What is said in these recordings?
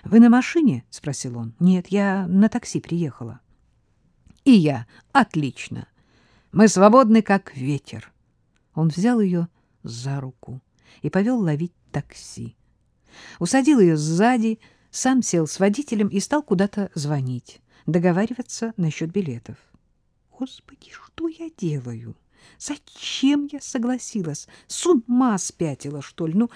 — Вы на машине? — спросил он. — Нет, я на такси приехала. — И я. Отлично. Мы свободны, как ветер. Он взял ее за руку и повел ловить такси. Усадил ее сзади, сам сел с водителем и стал куда-то звонить, договариваться насчет билетов. Господи, что я делаю? Зачем я согласилась? С ума спятила, что ли? Ну,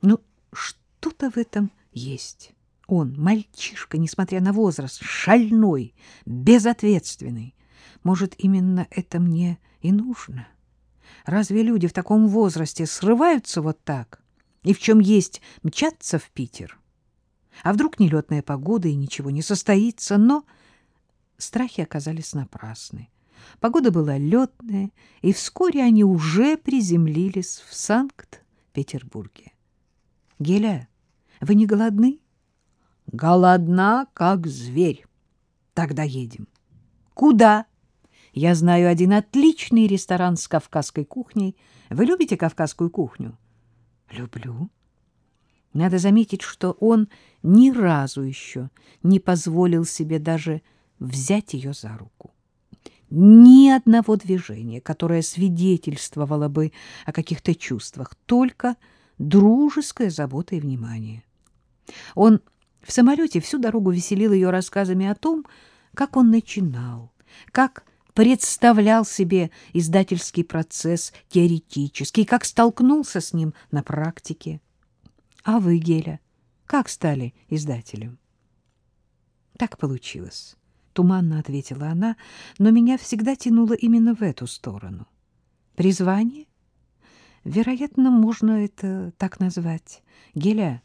ну что-то в этом есть. Он, мальчишка, несмотря на возраст, шальной, безответственный. Может, именно это мне и нужно? Разве люди в таком возрасте срываются вот так? И в чем есть мчаться в Питер? А вдруг нелетная погода и ничего не состоится? Но страхи оказались напрасны. Погода была летная, и вскоре они уже приземлились в Санкт-Петербурге. — Геля, вы не голодны? — Голодна, как зверь. — Тогда едем. — Куда? — Я знаю один отличный ресторан с кавказской кухней. Вы любите кавказскую кухню? — Люблю. Надо заметить, что он ни разу еще не позволил себе даже взять ее за руку. Ни одного движения, которое свидетельствовало бы о каких-то чувствах, только дружеская забота и внимание. Он в самолете всю дорогу веселил ее рассказами о том, как он начинал, как представлял себе издательский процесс теоретически, как столкнулся с ним на практике. А вы, Геля, как стали издателем? Так получилось, туманно ответила она, но меня всегда тянуло именно в эту сторону. Призвание? Вероятно, можно это так назвать. Геля,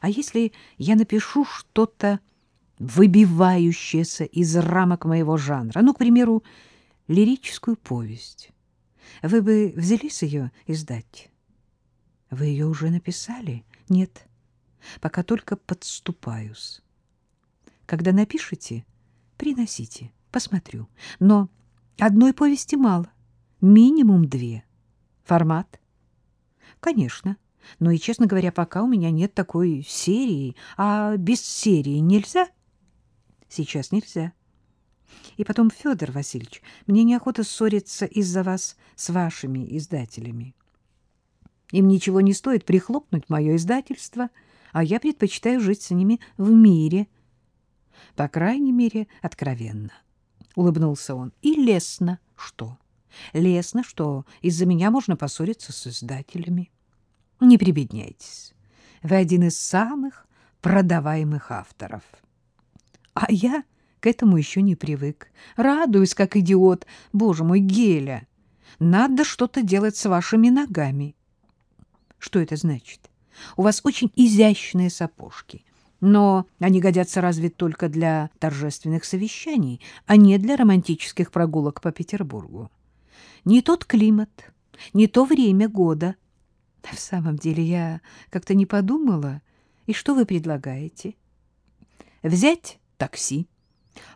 а если я напишу что-то выбивающееся из рамок моего жанра, ну, к примеру, лирическую повесть, вы бы взялись ее издать? Вы ее уже написали? Нет, пока только подступаюсь. Когда напишете, приносите, посмотрю. Но одной повести мало, минимум две. Формат? Конечно. Но и, честно говоря, пока у меня нет такой серии. А без серии нельзя? Сейчас нельзя. И потом, Федор Васильевич, мне неохота ссориться из-за вас с вашими издателями. Им ничего не стоит прихлопнуть мое издательство, а я предпочитаю жить с ними в мире. По крайней мере, откровенно. Улыбнулся он. И лестно что? Лестно, что из-за меня можно поссориться с издателями. Не прибедняйтесь. Вы один из самых продаваемых авторов. А я к этому еще не привык. Радуюсь, как идиот. Боже мой, Геля, надо что-то делать с вашими ногами. Что это значит? У вас очень изящные сапожки, но они годятся разве только для торжественных совещаний, а не для романтических прогулок по Петербургу. Не тот климат, не то время года. В самом деле я как-то не подумала. И что вы предлагаете? Взять такси,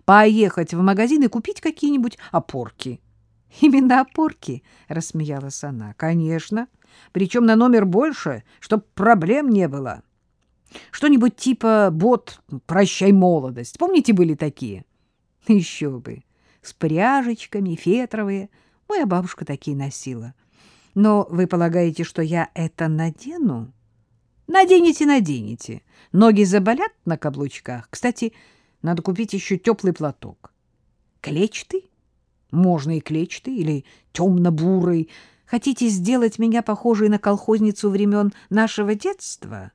поехать в магазин и купить какие-нибудь опорки. Именно опорки, рассмеялась она. Конечно, причем на номер больше, чтоб проблем не было. Что-нибудь типа бот «Прощай, молодость». Помните, были такие? Еще бы. С пряжечками, фетровые. Моя бабушка такие носила. Но вы полагаете, что я это надену? Наденете, наденете. Ноги заболят на каблучках. Кстати, надо купить еще теплый платок. Клетчатый? Можно и клетчатый, или темно-бурый. Хотите сделать меня похожей на колхозницу времен нашего детства?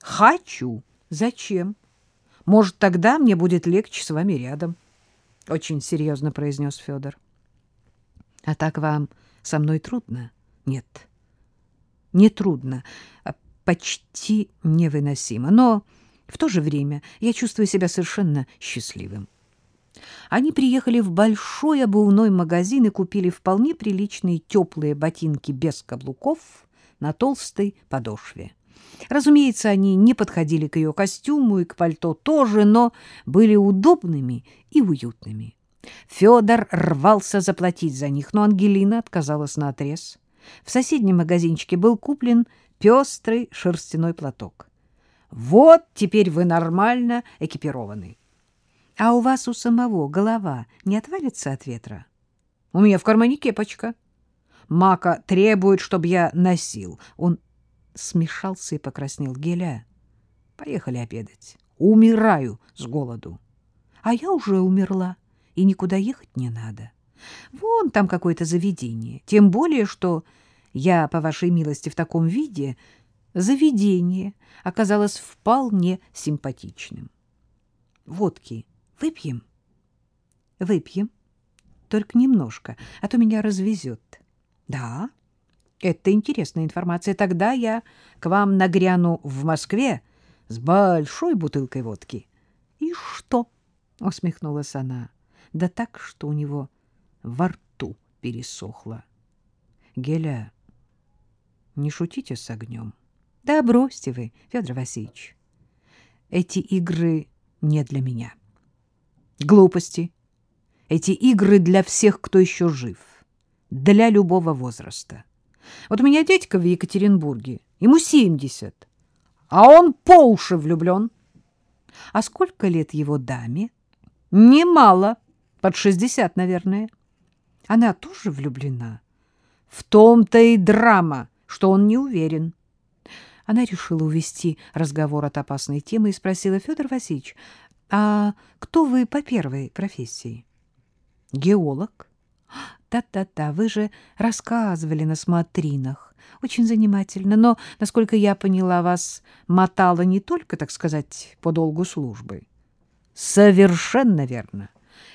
Хочу. Зачем? Может, тогда мне будет легче с вами рядом. Очень серьезно произнес Федор. А так вам со мной трудно? Нет. Не трудно, а почти невыносимо. Но в то же время я чувствую себя совершенно счастливым. Они приехали в большой обувной магазин и купили вполне приличные теплые ботинки без каблуков на толстой подошве. Разумеется, они не подходили к ее костюму и к пальто тоже, но были удобными и уютными. Федор рвался заплатить за них, но Ангелина отказалась наотрез. В соседнем магазинчике был куплен пестрый шерстяной платок. Вот теперь вы нормально экипированы. А у вас у самого голова не отвалится от ветра? У меня в кармане кепочка. Мака требует, чтобы я носил. Он смешался и покраснел. Геля, поехали обедать. Умираю с голоду. А я уже умерла, и никуда ехать не надо. Вон там какое-то заведение. Тем более, что я, по вашей милости, в таком виде заведение оказалось вполне симпатичным. Водки выпьем? Выпьем. Только немножко, а то меня развезет. Да, это интересная информация. Тогда я к вам нагряну в Москве с большой бутылкой водки. И что? Усмехнулась она. Да так, что у него во рту пересохло. Геля, не шутите с огнем. Да бросьте вы, Федор Васильевич. Эти игры не для меня. Глупости. Эти игры для всех, кто еще жив. Для любого возраста. Вот у меня дядька в Екатеринбурге, ему 70, а он по уши влюблен. А сколько лет его даме? Немало, под 60, наверное. Она тоже влюблена. В том-то и драма, что он не уверен. Она решила увести разговор от опасной темы и спросила, Федор Васильевич, а кто вы по первой профессии? Геолог. Да-да-да, вы же рассказывали на смотринах. Очень занимательно, но, насколько я поняла, вас мотало не только, так сказать, по долгу службы. Совершенно верно.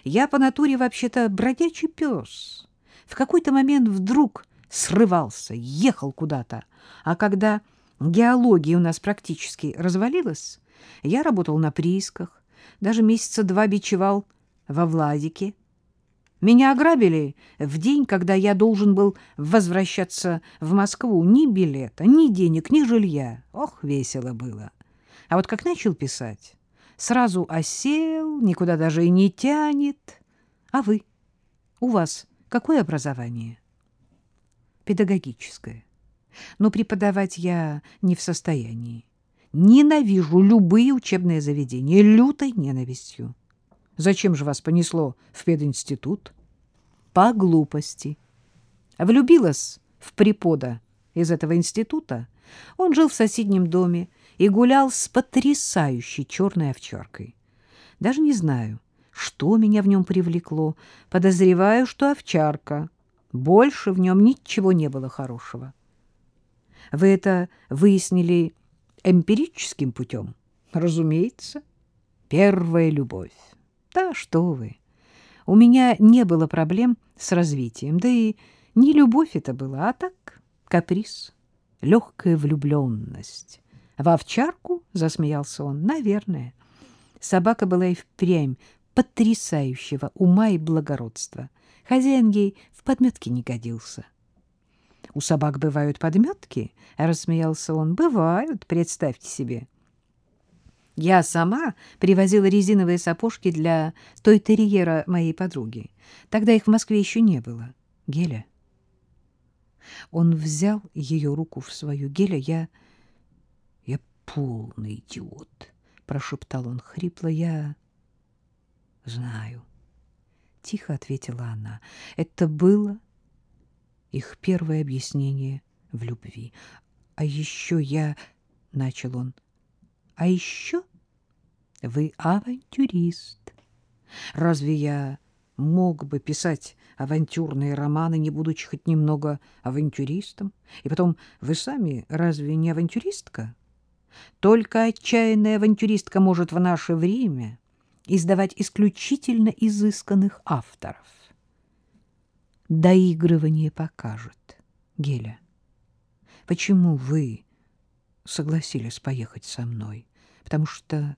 Я по натуре вообще-то бродячий пес. В какой-то момент вдруг срывался, ехал куда-то, а когда геология у нас практически развалилась, я работал на приисках, даже месяца два бичевал во Владике. Меня ограбили в день, когда я должен был возвращаться в Москву. Ни билета, ни денег, ни жилья. Ох, весело было. А вот как начал писать, сразу осел, никуда даже и не тянет. А вы? У вас какое образование? Педагогическое. Но преподавать я не в состоянии. Ненавижу любые учебные заведения, лютой ненавистью. Зачем же вас понесло в пединститут? По глупости. Влюбилась в препода из этого института. Он жил в соседнем доме и гулял с потрясающей черной овчаркой. Даже не знаю, что меня в нем привлекло. Подозреваю, что овчарка. Больше в нем ничего не было хорошего. Вы это выяснили эмпирическим путем? Разумеется. Первая любовь. Да что вы. У меня не было проблем с развитием, да и не любовь это была, а так каприз, легкая влюбленность. В овчарку, — засмеялся он, — наверное. Собака была и впрямь потрясающего ума и благородства. Хозяин ей в подметке не годился. — У собак бывают подметки? — рассмеялся он. — Бывают, представьте себе. — я сама привозила резиновые сапожки для той терьера моей подруги. Тогда их в Москве еще не было. Геля. Он взял ее руку в свою. Геля, я... Полный идиот, прошептал он хрипло. Я знаю. Тихо ответила она. Это было их первое объяснение в любви. А еще я... Начал он. А еще вы авантюрист. Разве я мог бы писать авантюрные романы, не будучи хоть немного авантюристом? И потом, вы сами разве не авантюристка? Только отчаянная авантюристка может в наше время издавать исключительно изысканных авторов. Доигрывание покажет. Геля, почему вы согласились поехать со мной? Потому что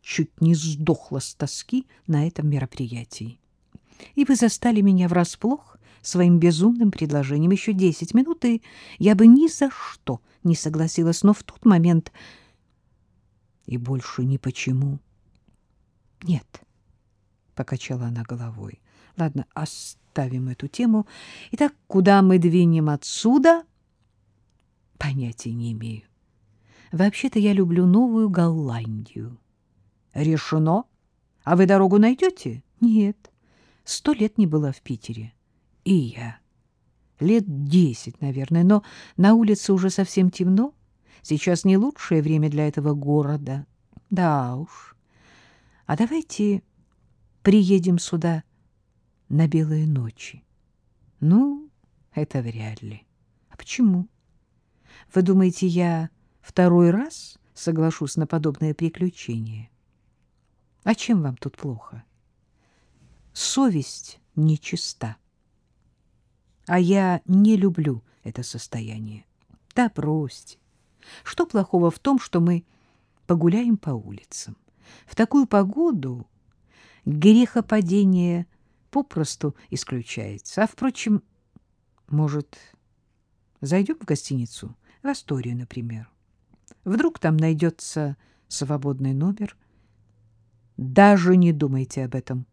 чуть не сдохла с тоски на этом мероприятии. И вы застали меня врасплох своим безумным предложением еще десять минут, и я бы ни за что не согласилась, но в тот момент... И больше ни почему. Нет, — покачала она головой. Ладно, оставим эту тему. Итак, куда мы двинем отсюда? Понятия не имею. Вообще-то я люблю Новую Голландию. Решено. А вы дорогу найдете? Нет. Сто лет не была в Питере. И я. Лет десять, наверное, но на улице уже совсем темно. Сейчас не лучшее время для этого города. Да уж. А давайте приедем сюда на белые ночи. Ну, это вряд ли. А почему? Вы думаете, я второй раз соглашусь на подобное приключение? А чем вам тут плохо? Совесть нечиста. А я не люблю это состояние. Да бросьте. Что плохого в том, что мы погуляем по улицам? В такую погоду грехопадение попросту исключается. А, впрочем, может, зайдем в гостиницу? В Асторию, например. Вдруг там найдется свободный номер? Даже не думайте об этом.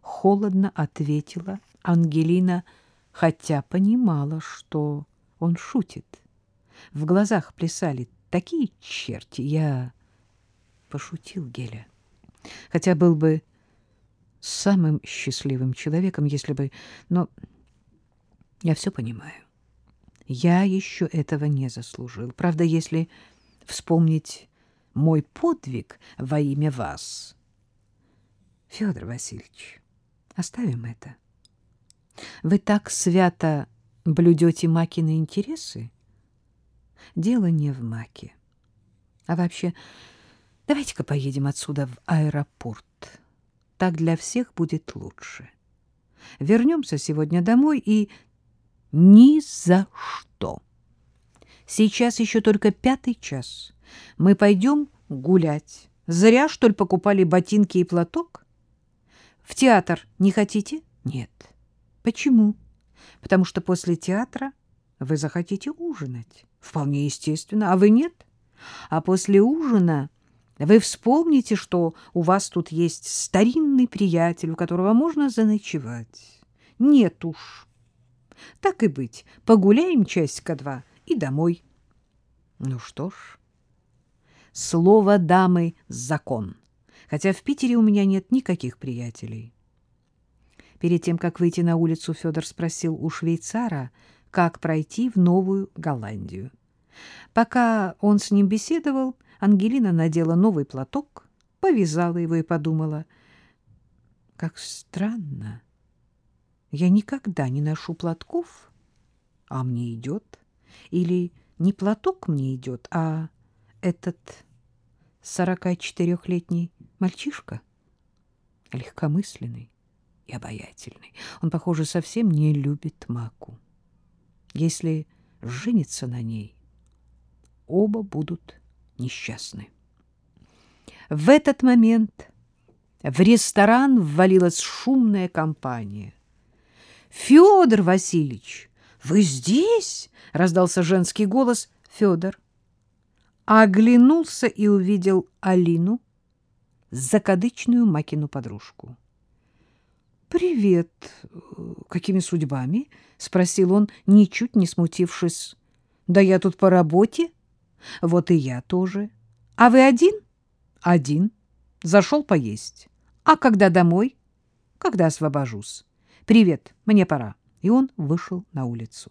Холодно ответила Ангелина, хотя понимала, что он шутит. В глазах плясали такие черти. Я пошутил Геля. Хотя был бы самым счастливым человеком, если бы... Но я все понимаю. Я еще этого не заслужил. Правда, если вспомнить мой подвиг во имя вас... Федор Васильевич, оставим это. Вы так свято блюдете Макины интересы? Дело не в Маке. А вообще, давайте-ка поедем отсюда в аэропорт. Так для всех будет лучше. Вернемся сегодня домой и ни за что. Сейчас еще только пятый час. Мы пойдем гулять. Зря, что ли, покупали ботинки и платок? В театр не хотите? Нет. Почему? Потому что после театра вы захотите ужинать. Вполне естественно. А вы нет? А после ужина вы вспомните, что у вас тут есть старинный приятель, у которого можно заночевать. Нет уж. Так и быть, погуляем часика-два и домой. Ну что ж, слово дамы — закон, хотя в Питере у меня нет никаких приятелей. Перед тем, как выйти на улицу, Федор спросил у швейцара, как пройти в Новую Голландию. Пока он с ним беседовал, Ангелина надела новый платок, повязала его и подумала, как странно. Я никогда не ношу платков, а мне идет. Или не платок мне идет, а этот сорока четырехлетний мальчишка, легкомысленный и обаятельный. Он, похоже, совсем не любит Маку. Если женится на ней, оба будут несчастны. В этот момент в ресторан ввалилась шумная компания. Федор Васильевич, вы здесь? раздался женский голос. Федор оглянулся и увидел Алину, закадычную Макину подружку. Привет. Какими судьбами? спросил он, ничуть не смутившись. Да я тут по работе. Вот и я тоже. А вы один? Один. Зашел поесть. А когда домой? Когда освобожусь. Привет, мне пора. И он вышел на улицу.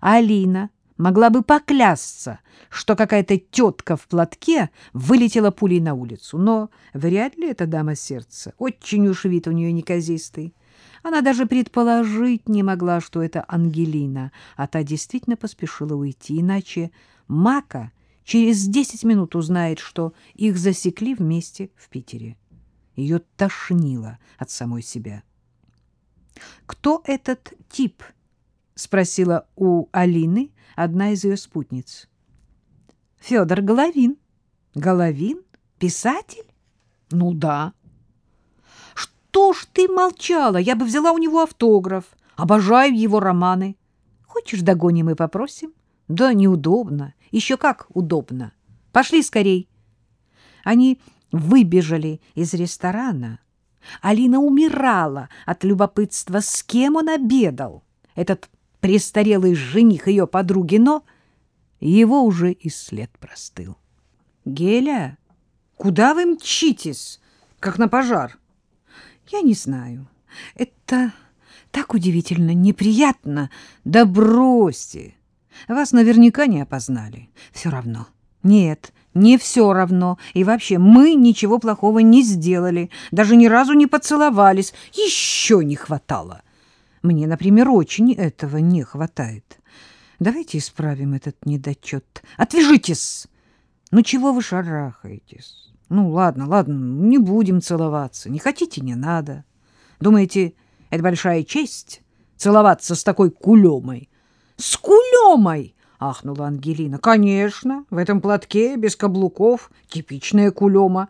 Алина могла бы поклясться, что какая-то тетка в платке вылетела пулей на улицу. Но вряд ли эта дама сердца. Очень уж вид у нее неказистый. Она даже предположить не могла, что это Ангелина, а та действительно поспешила уйти, иначе Мака через десять минут узнает, что их засекли вместе в Питере. Ее тошнило от самой себя. Кто этот тип? Спросила у Алины одна из ее спутниц. Федор Головин. Головин? Писатель? Ну да. Что ж ты молчала? Я бы взяла у него автограф. Обожаю его романы. Хочешь, догоним и попросим? Да неудобно. Еще как удобно. Пошли скорей. Они выбежали из ресторана. Алина умирала от любопытства, с кем он обедал, этот престарелый жених ее подруги, но его уже и след простыл. — Геля, куда вы мчитесь, как на пожар? — Я не знаю. Это так удивительно неприятно. Да бросьте! Вас наверняка не опознали. Все равно. Нет, не все равно. И вообще, мы ничего плохого не сделали. Даже ни разу не поцеловались. Еще не хватало. Мне, например, очень этого не хватает. Давайте исправим этот недочет. Отвяжитесь! Ну, чего вы шарахаетесь? Ну, ладно, ладно, не будем целоваться. Не хотите, не надо. Думаете, это большая честь целоваться с такой кулемой? С кулемой! — ахнула Ангелина. — Конечно, в этом платке, без каблуков, типичная кулема.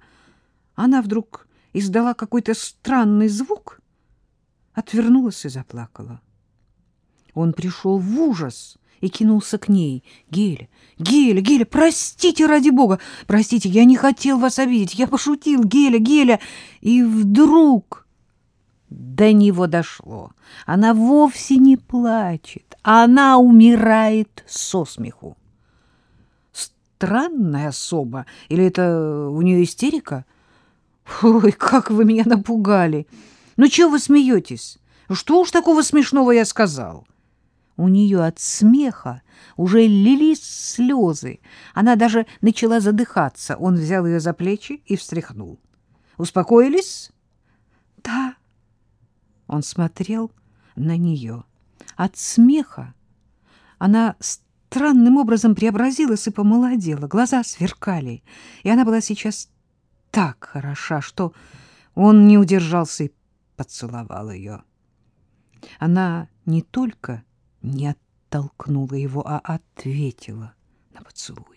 Она вдруг издала какой-то странный звук, отвернулась и заплакала. Он пришел в ужас и кинулся к ней. — Геля, Геля, Геля, простите, ради бога, простите, я не хотел вас обидеть, я пошутил, Геля, Геля. И вдруг до него дошло. Она вовсе не плачет, она умирает со смеху. Странная особа, или это у нее истерика? Ой, как вы меня напугали! Ну, чего вы смеетесь? Что уж такого смешного я сказал? У нее от смеха уже лились слезы. Она даже начала задыхаться. Он взял ее за плечи и встряхнул. «Успокоились?» «Да». Он смотрел на нее. От смеха она странным образом преобразилась и помолодела. Глаза сверкали, и она была сейчас так хороша, что он не удержался и поцеловал ее. Она не только не оттолкнула его, а ответила на поцелуй.